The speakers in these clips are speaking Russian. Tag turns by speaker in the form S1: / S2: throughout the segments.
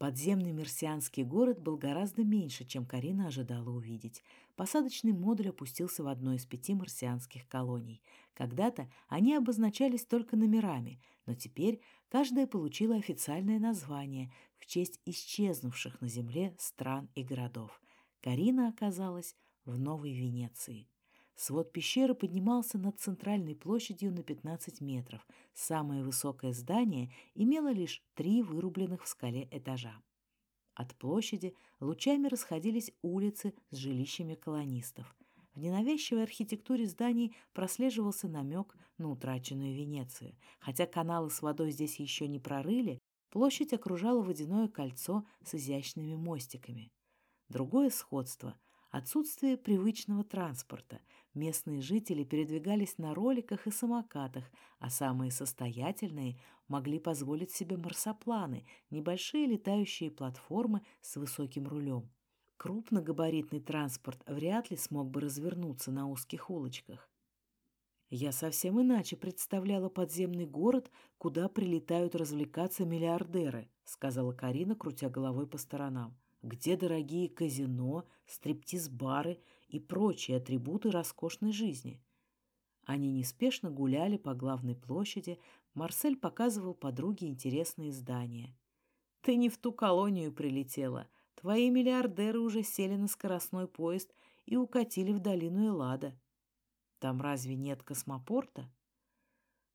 S1: Подземный мерсианский город был гораздо меньше, чем Карина ожидала увидеть. Посадочный модуль опустился в одной из пяти марсианских колоний. Когда-то они обозначались только номерами, но теперь каждая получила официальное название в честь исчезнувших на Земле стран и городов. Карина оказалась в Новой Венеции. Свод пещеры поднимался над центральной площадью на 15 метров. Самое высокое здание имело лишь три вырубленных в скале этажа. От площади лучами расходились улицы с жилищами колонистов. В ненавязчивой архитектуре зданий прослеживался намек на утраченную Венецию. Хотя каналы с водой здесь еще не прорыли, площадь окружала водяное кольцо с изящными мостиками. Другое сходство – отсутствие привычного транспорта. Местные жители передвигались на роликах и самокатах, а самые состоятельные могли позволить себе марсопланы, небольшие летающие платформы с высоким рулем. Крупногабаритный транспорт вряд ли смог бы развернуться на узких улочках. Я совсем иначе представляла подземный город, куда прилетают развлекаться миллиардеры, сказала Карина, крутя головой по сторонам. Где дорогие казино, стриптиз-бары и прочие атрибуты роскошной жизни. Они неспешно гуляли по главной площади, Марсель показывал подруге интересные здания. «Ты не в ту колонию прилетела. Твои миллиардеры уже сели на скоростной поезд и укатили в долину Эллада. Там разве нет космопорта?»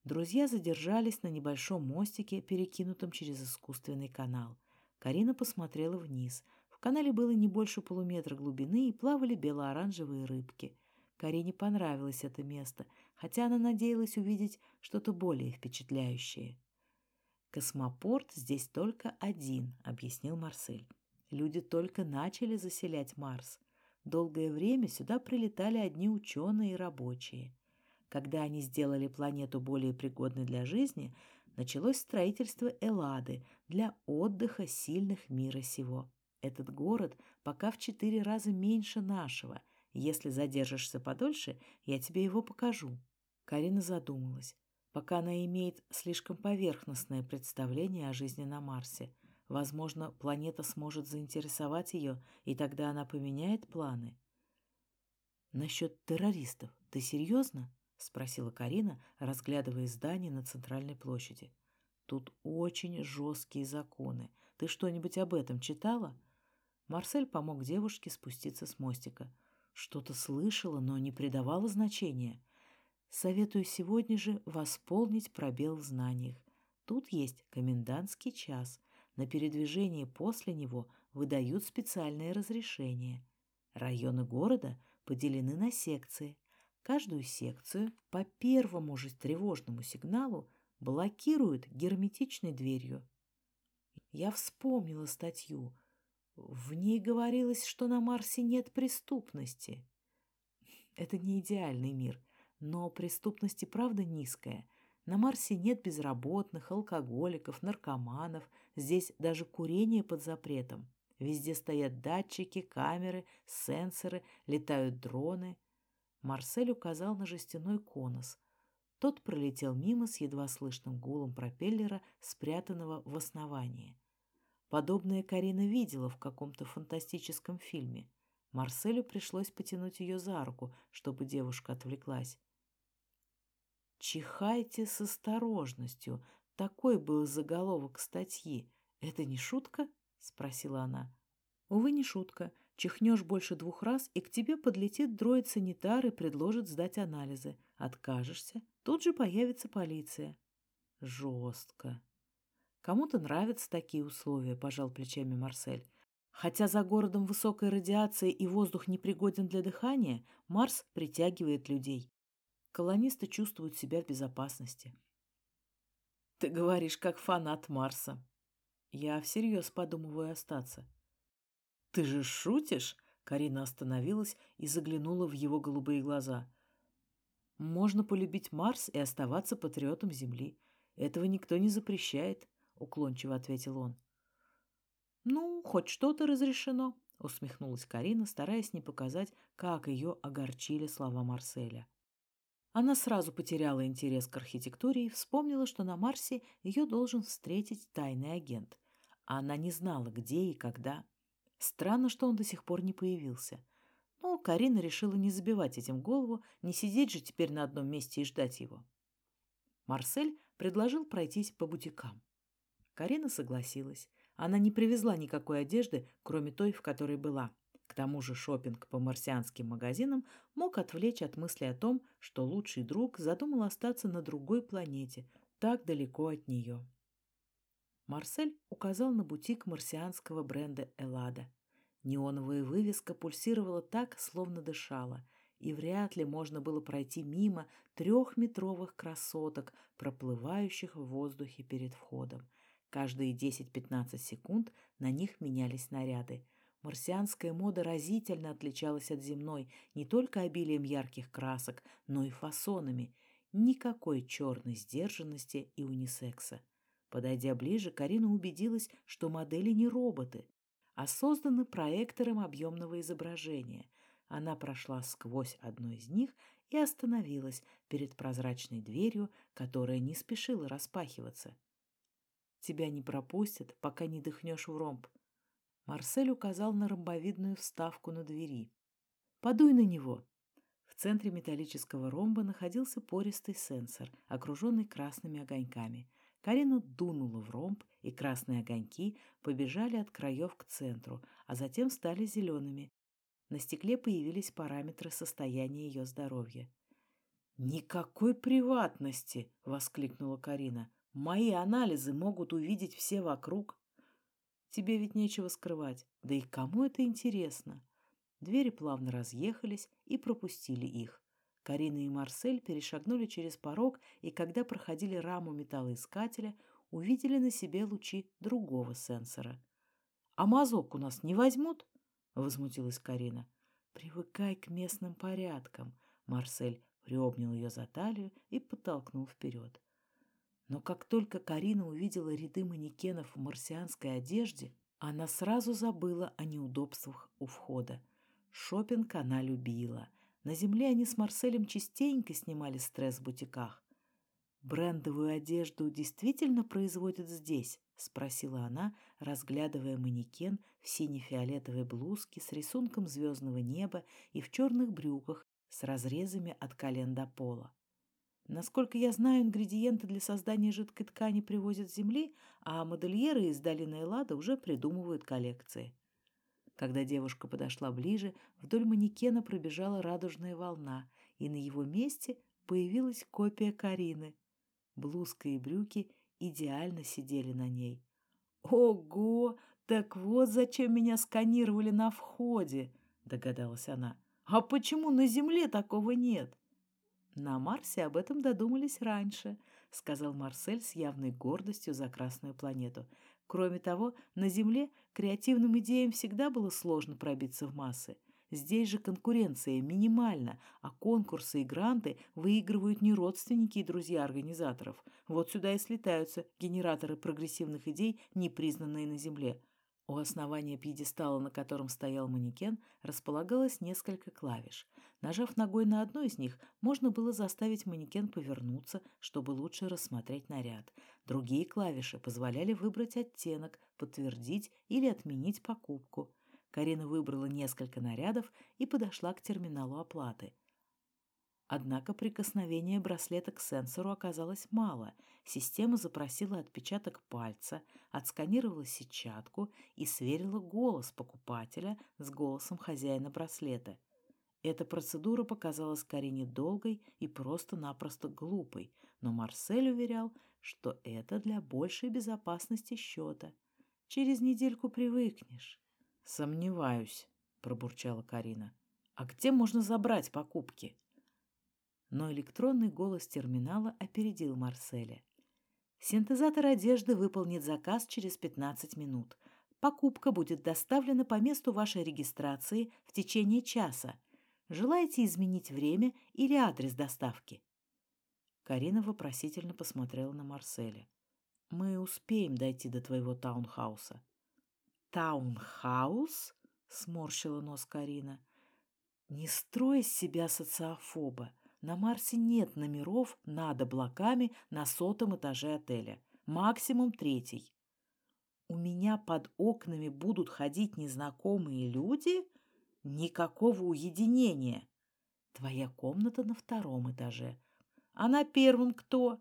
S1: Друзья задержались на небольшом мостике, перекинутом через искусственный канал. Карина посмотрела вниз — канале было не больше полуметра глубины и плавали бело-оранжевые рыбки. Карине понравилось это место, хотя она надеялась увидеть что-то более впечатляющее. «Космопорт здесь только один», — объяснил Марсель. «Люди только начали заселять Марс. Долгое время сюда прилетали одни ученые и рабочие. Когда они сделали планету более пригодной для жизни, началось строительство Эллады для отдыха сильных мира сего. Этот город пока в четыре раза меньше нашего. Если задержишься подольше, я тебе его покажу». Карина задумалась. Пока она имеет слишком поверхностное представление о жизни на Марсе. Возможно, планета сможет заинтересовать ее, и тогда она поменяет планы. «Насчет террористов ты серьезно?» — спросила Карина, разглядывая здание на центральной площади. «Тут очень жесткие законы. Ты что-нибудь об этом читала?» Марсель помог девушке спуститься с мостика. Что-то слышала, но не придавала значения. Советую сегодня же восполнить пробел в знаниях. Тут есть комендантский час. На передвижение после него выдают специальное разрешение. Районы города поделены на секции. Каждую секцию по первому же тревожному сигналу блокируют герметичной дверью. Я вспомнила статью — в ней говорилось, что на Марсе нет преступности. Это не идеальный мир, но преступность и правда низкая. На Марсе нет безработных, алкоголиков, наркоманов, здесь даже курение под запретом. Везде стоят датчики, камеры, сенсоры, летают дроны. Марсель указал на жестяной конус. Тот пролетел мимо с едва слышным гулом пропеллера, спрятанного в основании. Подобное Карина видела в каком-то фантастическом фильме. Марселю пришлось потянуть ее за руку, чтобы девушка отвлеклась. «Чихайте с осторожностью!» Такой был заголовок статьи. «Это не шутка?» — спросила она. «Увы, не шутка. Чихнешь больше двух раз, и к тебе подлетит дроид-санитар и предложит сдать анализы. Откажешься, тут же появится полиция». «Жестко», Кому-то нравятся такие условия, пожал плечами Марсель. Хотя за городом высокая радиация и воздух непригоден для дыхания, Марс притягивает людей. Колонисты чувствуют себя в безопасности. Ты говоришь, как фанат Марса. Я всерьез подумываю остаться. Ты же шутишь? Карина остановилась и заглянула в его голубые глаза. Можно полюбить Марс и оставаться патриотом Земли. Этого никто не запрещает. — уклончиво ответил он. «Ну, хоть что-то разрешено», — усмехнулась Карина, стараясь не показать, как ее огорчили слова Марселя. Она сразу потеряла интерес к архитектуре и вспомнила, что на Марсе ее должен встретить тайный агент. а она не знала, где и когда. Странно, что он до сих пор не появился. Но Карина решила не забивать этим голову, не сидеть же теперь на одном месте и ждать его. Марсель предложил пройтись по бутикам. Карина согласилась. Она не привезла никакой одежды, кроме той, в которой была. К тому же шопинг по марсианским магазинам мог отвлечь от мысли о том, что лучший друг задумал остаться на другой планете, так далеко от нее. Марсель указал на бутик марсианского бренда «Эллада». Неоновая вывеска пульсировала так, словно дышала, и вряд ли можно было пройти мимо трехметровых красоток, проплывающих в воздухе перед входом. Каждые 10-15 секунд на них менялись наряды. Марсианская мода разительно отличалась от земной не только обилием ярких красок, но и фасонами. Никакой черной сдержанности и унисекса. Подойдя ближе, Карина убедилась, что модели не роботы, а созданы проектором объемного изображения. Она прошла сквозь одну из них и остановилась перед прозрачной дверью, которая не спешила распахиваться. «Тебя не пропустят, пока не дыхнешь в ромб». Марсель указал на ромбовидную вставку на двери. «Подуй на него». В центре металлического ромба находился пористый сенсор, окруженный красными огоньками – Карина дунула в ромб, и красные огоньки побежали от краев к центру, а затем стали зелеными. На стекле появились параметры состояния ее здоровья. «Никакой приватности!» — воскликнула Карина. «Мои анализы могут увидеть все вокруг». «Тебе ведь нечего скрывать. Да и кому это интересно?» Двери плавно разъехались и пропустили их. Карина и Марсель перешагнули через порог и, когда проходили раму металлоискателя, увидели на себе лучи другого сенсора. «А мазок у нас не возьмут?» — возмутилась Карина. «Привыкай к местным порядкам», — Марсель приобнял ее за талию и подтолкнул вперед. Но как только Карина увидела ряды манекенов в марсианской одежде, она сразу забыла о неудобствах у входа. Шопинг она любила — на земле они с Марселем частенько снимали стресс в бутиках. «Брендовую одежду действительно производят здесь?» — спросила она, разглядывая манекен в сине-фиолетовой блузке с рисунком звездного неба и в черных брюках с разрезами от колен до пола. Насколько я знаю, ингредиенты для создания жидкой ткани привозят с земли, а модельеры из долины Эллада уже придумывают коллекции. Когда девушка подошла ближе, вдоль манекена пробежала радужная волна, и на его месте появилась копия Карины. Блузка и брюки идеально сидели на ней. «Ого! Так вот зачем меня сканировали на входе!» — догадалась она. «А почему на Земле такого нет?» «На Марсе об этом додумались раньше», — сказал Марсель с явной гордостью за Красную планету. Кроме того, на Земле креативным идеям всегда было сложно пробиться в массы. Здесь же конкуренция минимальна, а конкурсы и гранты выигрывают не родственники и друзья организаторов. Вот сюда и слетаются генераторы прогрессивных идей, не признанные на Земле. У основания пьедестала, на котором стоял манекен, располагалось несколько клавиш. Нажав ногой на одну из них, можно было заставить манекен повернуться, чтобы лучше рассмотреть наряд. Другие клавиши позволяли выбрать оттенок, подтвердить или отменить покупку. Карина выбрала несколько нарядов и подошла к терминалу оплаты. Однако прикосновение браслета к сенсору оказалось мало. Система запросила отпечаток пальца, отсканировала сетчатку и сверила голос покупателя с голосом хозяина браслета. Эта процедура показалась Карине долгой и просто-напросто глупой, но Марсель уверял, что это для большей безопасности счета. Через недельку привыкнешь. «Сомневаюсь», — пробурчала Карина. «А где можно забрать покупки?» но электронный голос терминала опередил Марселя. Синтезатор одежды выполнит заказ через 15 минут. Покупка будет доставлена по месту вашей регистрации в течение часа. Желаете изменить время или адрес доставки? Карина вопросительно посмотрела на Марселя. «Мы успеем дойти до твоего таунхауса». «Таунхаус?» — сморщила нос Карина. «Не строй из себя социофоба. На Марсе нет номеров над облаками на сотом этаже отеля. Максимум третий. У меня под окнами будут ходить незнакомые люди? Никакого уединения. Твоя комната на втором этаже. А на первом кто?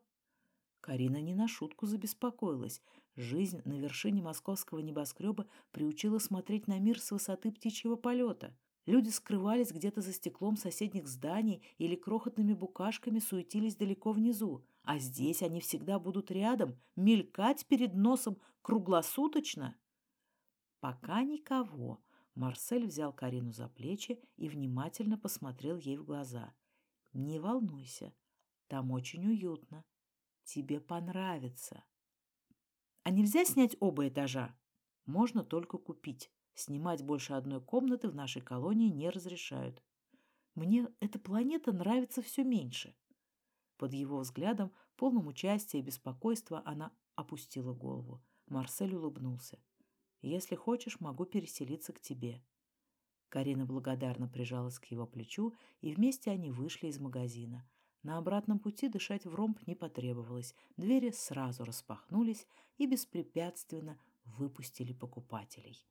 S1: Карина не на шутку забеспокоилась. Жизнь на вершине московского небоскреба приучила смотреть на мир с высоты птичьего полета. Люди скрывались где-то за стеклом соседних зданий или крохотными букашками суетились далеко внизу. А здесь они всегда будут рядом, мелькать перед носом круглосуточно. Пока никого. Марсель взял Карину за плечи и внимательно посмотрел ей в глаза. «Не волнуйся, там очень уютно. Тебе понравится». «А нельзя снять оба этажа?» «Можно только купить. Снимать больше одной комнаты в нашей колонии не разрешают. Мне эта планета нравится все меньше». Под его взглядом, полным участия и беспокойства, она опустила голову. Марсель улыбнулся. Если хочешь, могу переселиться к тебе». Карина благодарно прижалась к его плечу, и вместе они вышли из магазина. На обратном пути дышать в ромб не потребовалось. Двери сразу распахнулись и беспрепятственно выпустили покупателей.